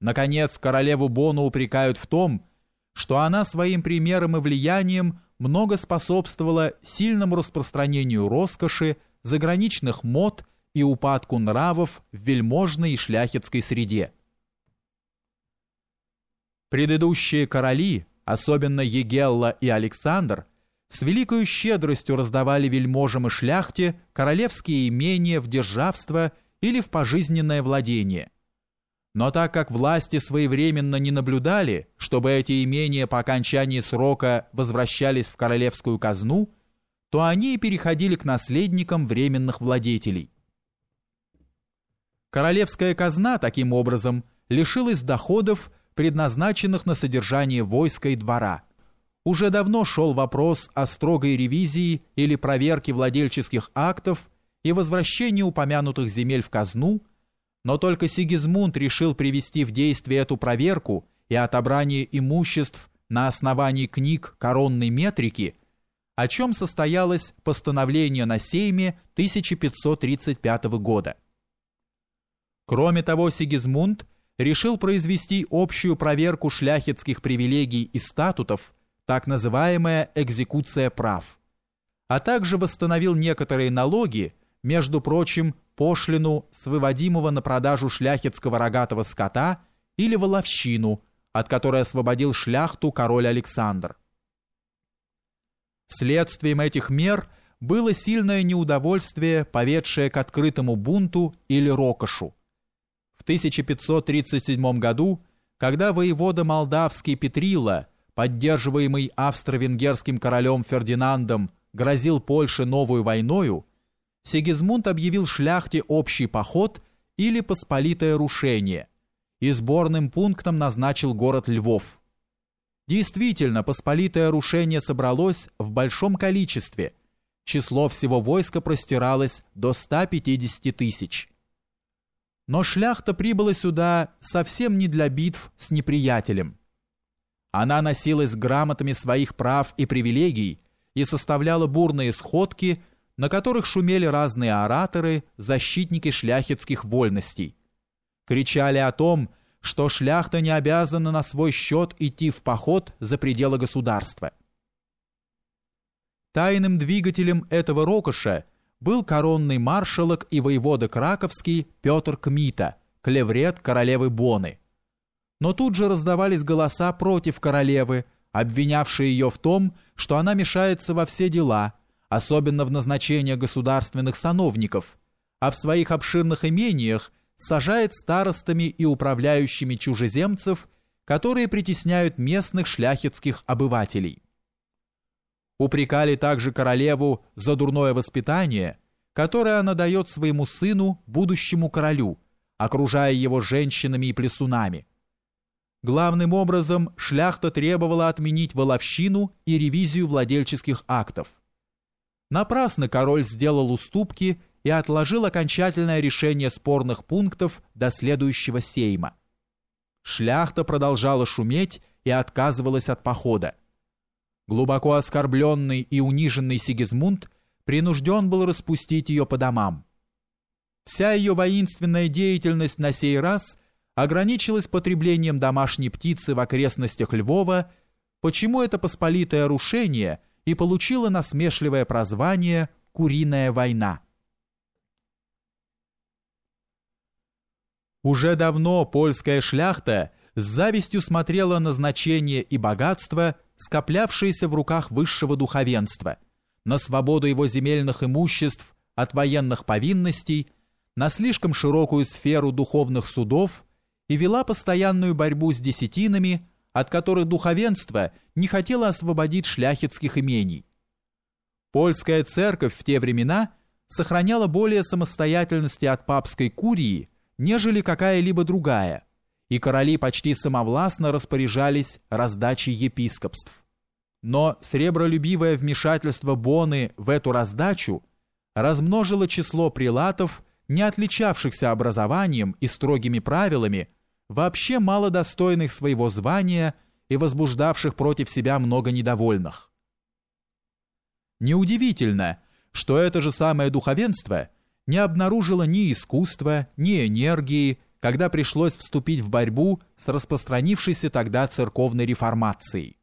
Наконец, королеву Бону упрекают в том, что она своим примером и влиянием много способствовала сильному распространению роскоши, заграничных мод и упадку нравов в вельможной и шляхетской среде. Предыдущие короли, особенно Егелла и Александр, с великою щедростью раздавали вельможам и шляхте королевские имения в державство или в пожизненное владение – но так как власти своевременно не наблюдали, чтобы эти имения по окончании срока возвращались в королевскую казну, то они переходили к наследникам временных владетелей. Королевская казна, таким образом, лишилась доходов, предназначенных на содержание войска и двора. Уже давно шел вопрос о строгой ревизии или проверке владельческих актов и возвращении упомянутых земель в казну – но только Сигизмунд решил привести в действие эту проверку и отобрание имуществ на основании книг коронной метрики, о чем состоялось постановление на Сейме 1535 года. Кроме того, Сигизмунд решил произвести общую проверку шляхетских привилегий и статутов, так называемая экзекуция прав, а также восстановил некоторые налоги, между прочим, пошлину с выводимого на продажу шляхетского рогатого скота или воловщину, от которой освободил шляхту король Александр. Следствием этих мер было сильное неудовольствие, поведшее к открытому бунту или рокошу. В 1537 году, когда воевода молдавский Петрила, поддерживаемый австро-венгерским королем Фердинандом, грозил Польше новую войною, Сигизмунд объявил шляхте общий поход или посполитое рушение и сборным пунктом назначил город Львов. Действительно, посполитое рушение собралось в большом количестве. Число всего войска простиралось до 150 тысяч. Но шляхта прибыла сюда совсем не для битв с неприятелем. Она носилась грамотами своих прав и привилегий и составляла бурные сходки – на которых шумели разные ораторы, защитники шляхетских вольностей. Кричали о том, что шляхта не обязана на свой счет идти в поход за пределы государства. Тайным двигателем этого рокоша был коронный маршалок и воевода Краковский Петр Кмита, клеврет королевы Боны. Но тут же раздавались голоса против королевы, обвинявшие ее в том, что она мешается во все дела – особенно в назначение государственных сановников, а в своих обширных имениях сажает старостами и управляющими чужеземцев, которые притесняют местных шляхетских обывателей. Упрекали также королеву за дурное воспитание, которое она дает своему сыну, будущему королю, окружая его женщинами и плесунами. Главным образом шляхта требовала отменить воловщину и ревизию владельческих актов. Напрасно король сделал уступки и отложил окончательное решение спорных пунктов до следующего сейма. Шляхта продолжала шуметь и отказывалась от похода. Глубоко оскорбленный и униженный Сигизмунд принужден был распустить ее по домам. Вся ее воинственная деятельность на сей раз ограничилась потреблением домашней птицы в окрестностях Львова, почему это посполитое рушение – и получила насмешливое прозвание «Куриная война». Уже давно польская шляхта с завистью смотрела на значение и богатство, скоплявшиеся в руках высшего духовенства, на свободу его земельных имуществ от военных повинностей, на слишком широкую сферу духовных судов и вела постоянную борьбу с десятинами, от которых духовенство не хотело освободить шляхетских имений. Польская церковь в те времена сохраняла более самостоятельности от папской курии, нежели какая-либо другая, и короли почти самовластно распоряжались раздачей епископств. Но сребролюбивое вмешательство Боны в эту раздачу размножило число прилатов, не отличавшихся образованием и строгими правилами, вообще мало достойных своего звания и возбуждавших против себя много недовольных. Неудивительно, что это же самое духовенство не обнаружило ни искусства, ни энергии, когда пришлось вступить в борьбу с распространившейся тогда церковной реформацией.